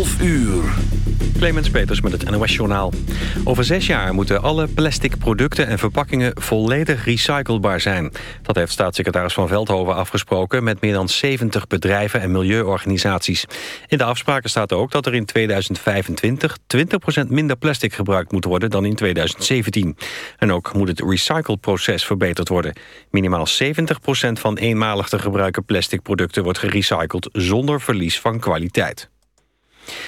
12 uur. Clemens Peters met het NOS Journaal. Over zes jaar moeten alle plastic producten en verpakkingen volledig recyclebaar zijn. Dat heeft staatssecretaris Van Veldhoven afgesproken... met meer dan 70 bedrijven en milieuorganisaties. In de afspraken staat ook dat er in 2025 20% minder plastic gebruikt moet worden dan in 2017. En ook moet het recycleproces verbeterd worden. Minimaal 70% van eenmalig te gebruiken plastic producten wordt gerecycled... zonder verlies van kwaliteit.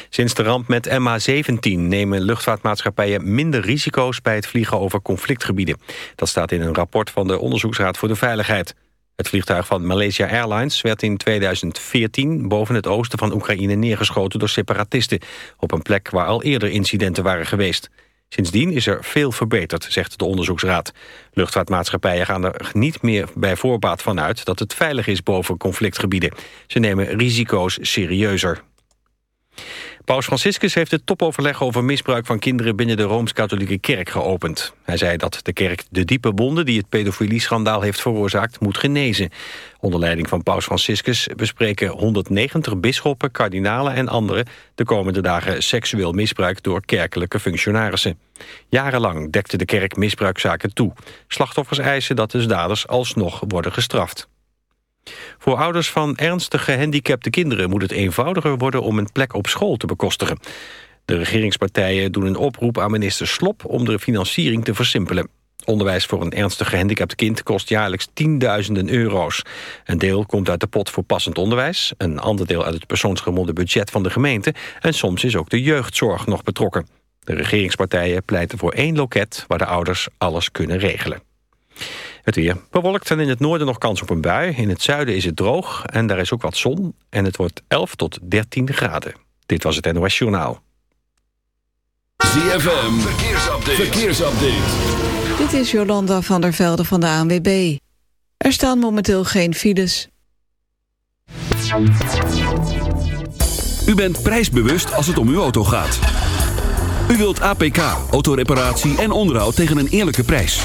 Sinds de ramp met MH17 nemen luchtvaartmaatschappijen minder risico's bij het vliegen over conflictgebieden. Dat staat in een rapport van de Onderzoeksraad voor de Veiligheid. Het vliegtuig van Malaysia Airlines werd in 2014 boven het oosten van Oekraïne neergeschoten door separatisten, op een plek waar al eerder incidenten waren geweest. Sindsdien is er veel verbeterd, zegt de onderzoeksraad. Luchtvaartmaatschappijen gaan er niet meer bij voorbaat van uit dat het veilig is boven conflictgebieden. Ze nemen risico's serieuzer. Paus Franciscus heeft het topoverleg over misbruik van kinderen binnen de Rooms-Katholieke Kerk geopend. Hij zei dat de kerk de diepe wonden die het pedofilie-schandaal heeft veroorzaakt moet genezen. Onder leiding van Paus Franciscus bespreken 190 bisschoppen, kardinalen en anderen de komende dagen seksueel misbruik door kerkelijke functionarissen. Jarenlang dekte de kerk misbruikzaken toe. Slachtoffers eisen dat de daders alsnog worden gestraft. Voor ouders van ernstig gehandicapte kinderen moet het eenvoudiger worden om een plek op school te bekostigen. De regeringspartijen doen een oproep aan minister Slop om de financiering te versimpelen. Onderwijs voor een ernstig gehandicapt kind kost jaarlijks tienduizenden euro's. Een deel komt uit de pot voor passend onderwijs... een ander deel uit het persoonsgebonden budget van de gemeente... en soms is ook de jeugdzorg nog betrokken. De regeringspartijen pleiten voor één loket waar de ouders alles kunnen regelen. Het weer bewolkt en in het noorden nog kans op een bui. In het zuiden is het droog en daar is ook wat zon. En het wordt 11 tot 13 graden. Dit was het NOS Journaal. ZFM, verkeersupdate. verkeersupdate. Dit is Jolanda van der Velde van de ANWB. Er staan momenteel geen files. U bent prijsbewust als het om uw auto gaat. U wilt APK, autoreparatie en onderhoud tegen een eerlijke prijs.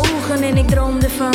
Ogen en ik droom ervan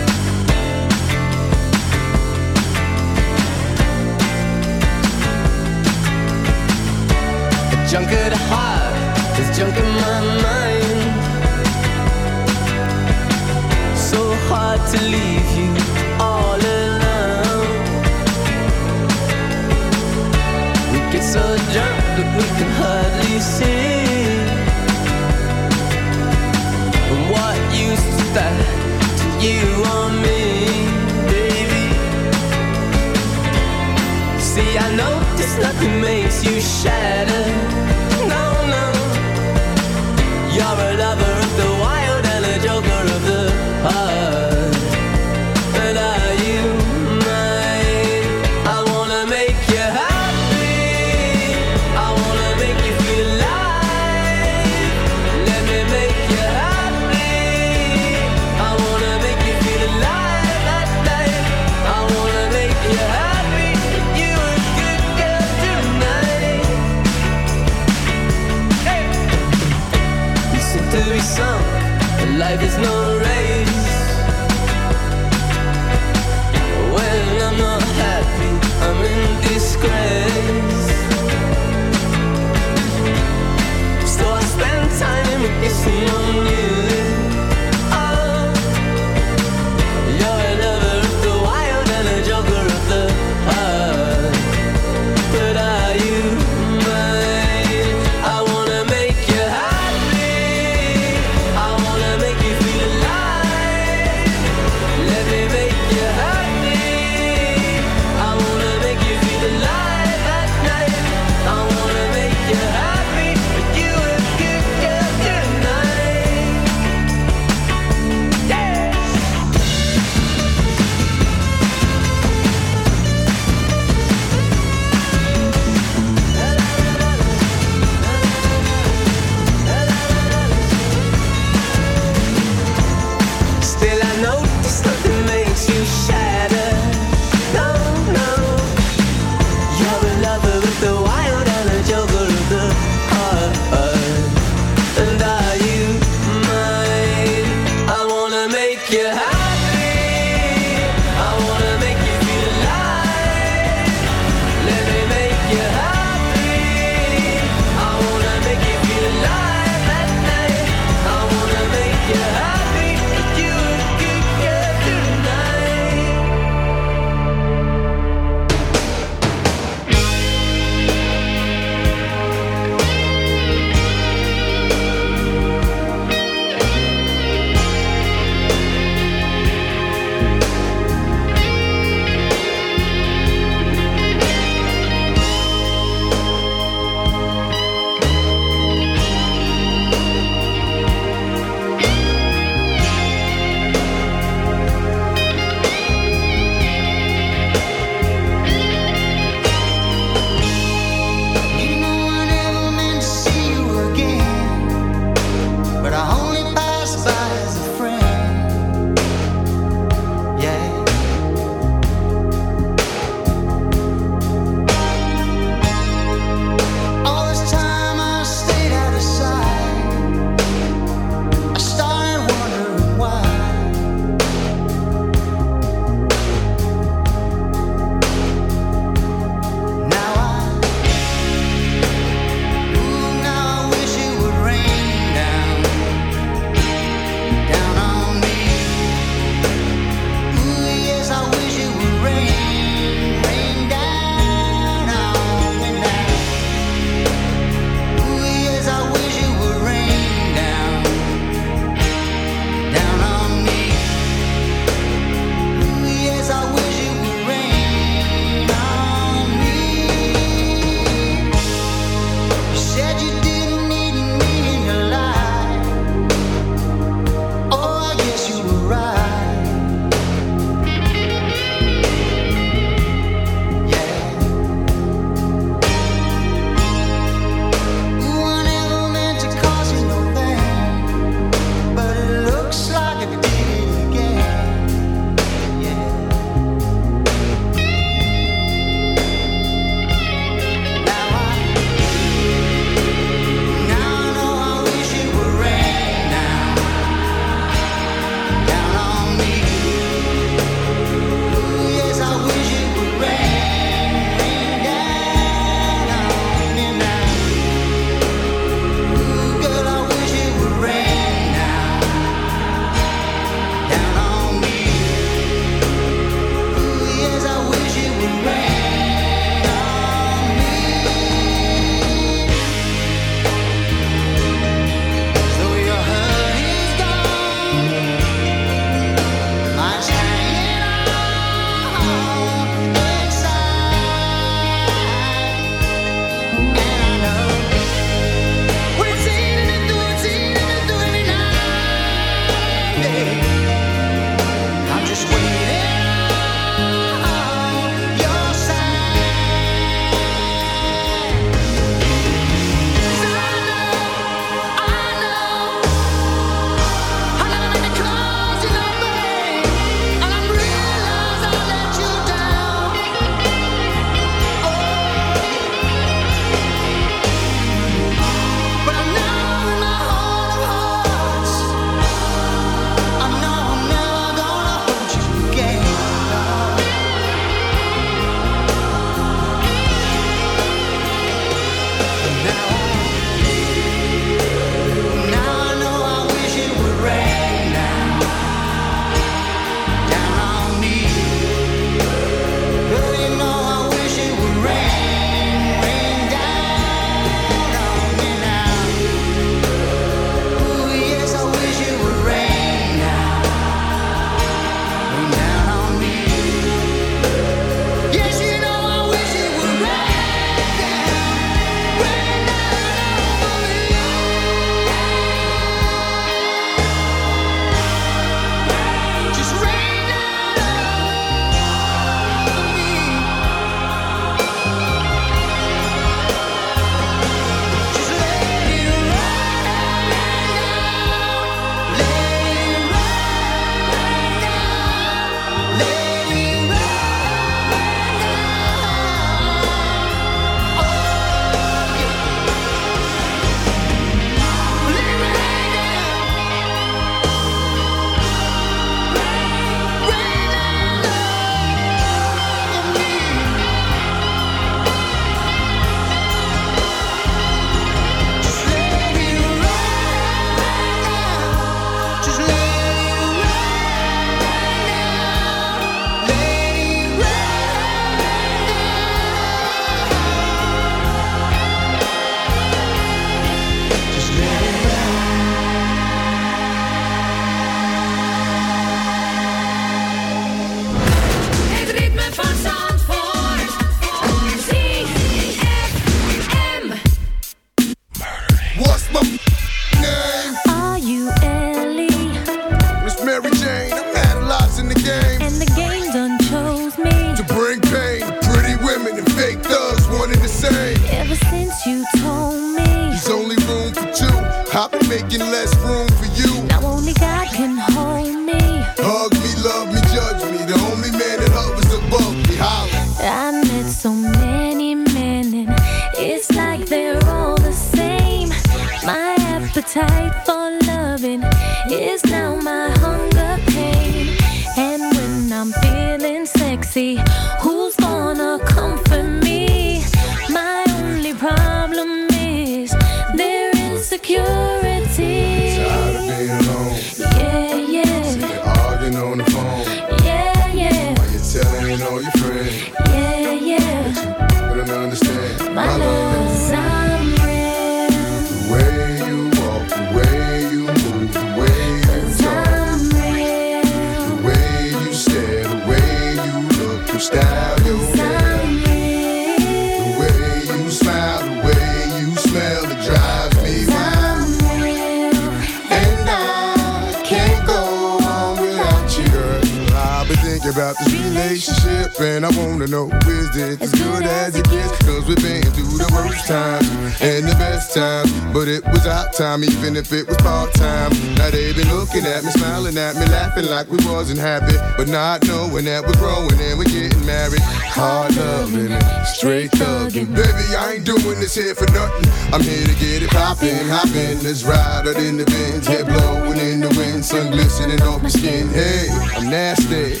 acting like we wasn't happy, but not knowing that we're growing and we're getting married. Hard loving it, straight thugging. Baby, I ain't doing this here for nothing. I'm here to get it poppin', hoppin'. Let's ride out in the bins, head blowin' in the wind, sun glistening off my skin. Hey, I'm nasty,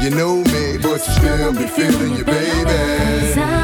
you know me, but you still be feelin' your baby.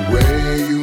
the way you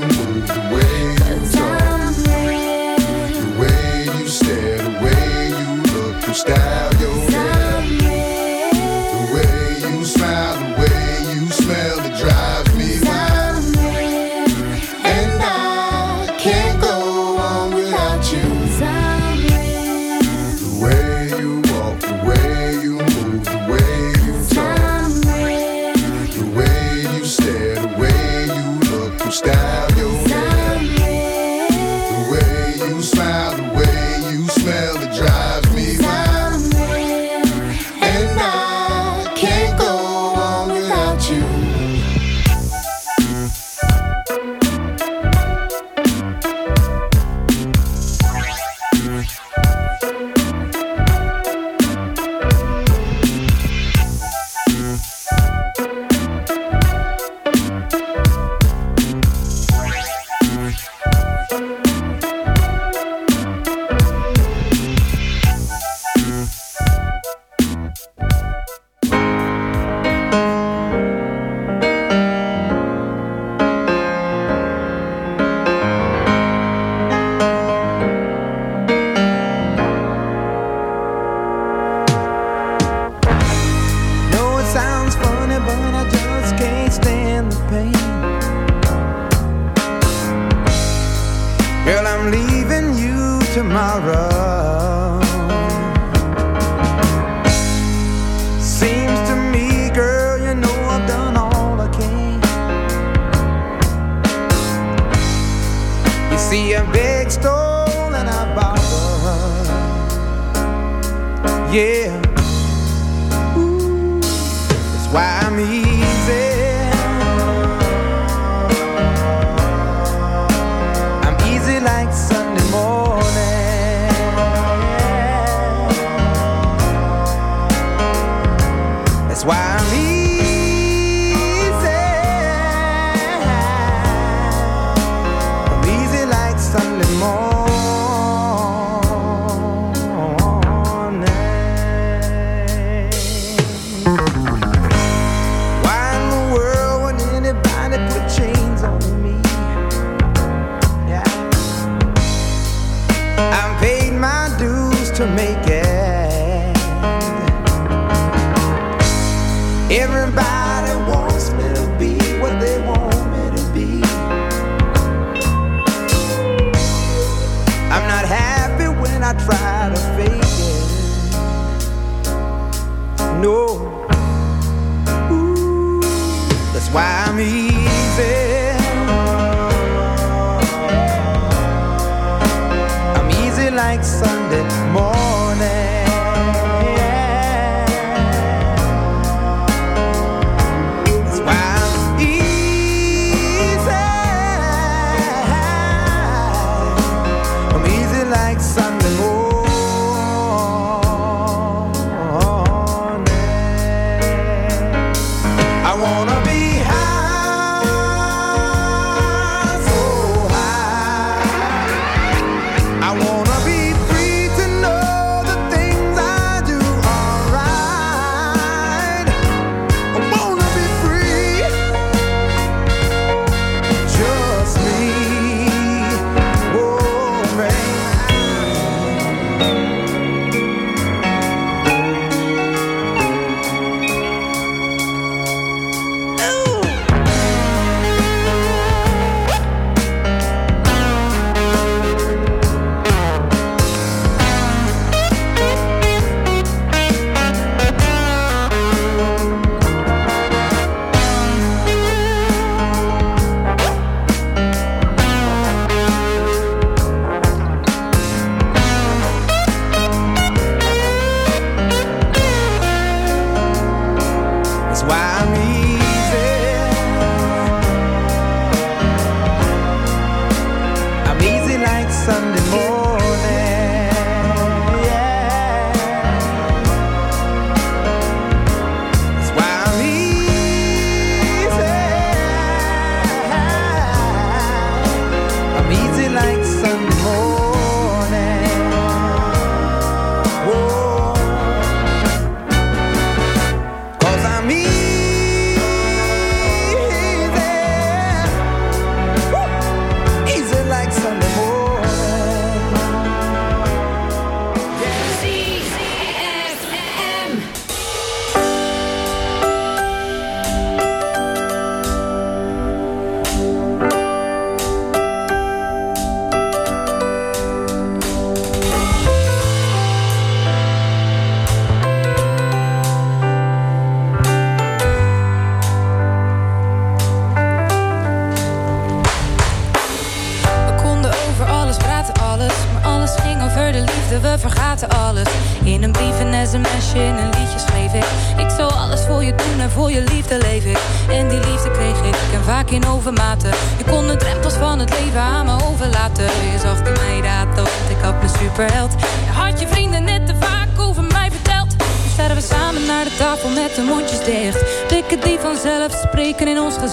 like Sunday morning.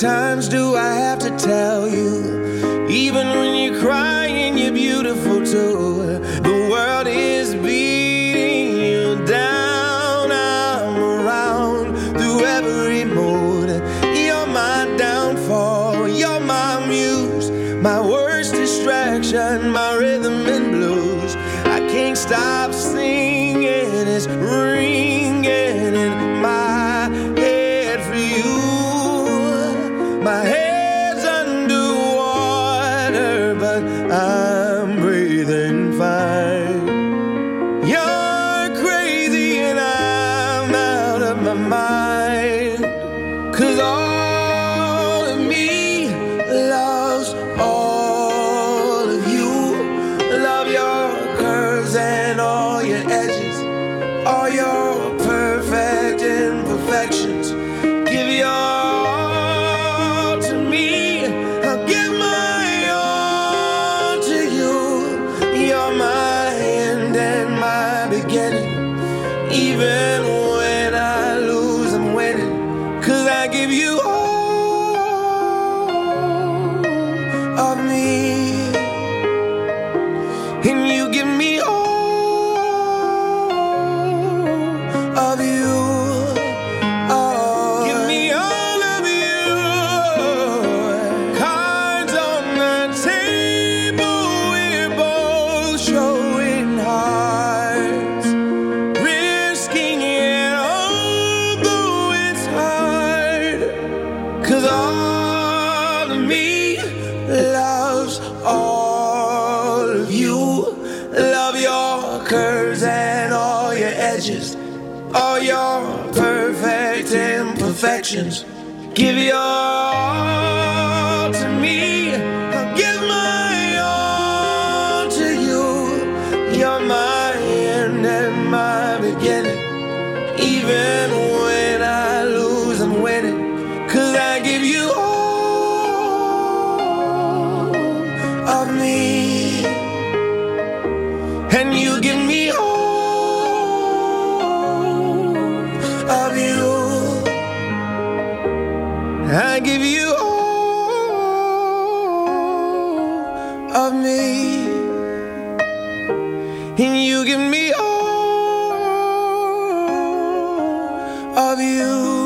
times do I have to tell addictions. Give you you.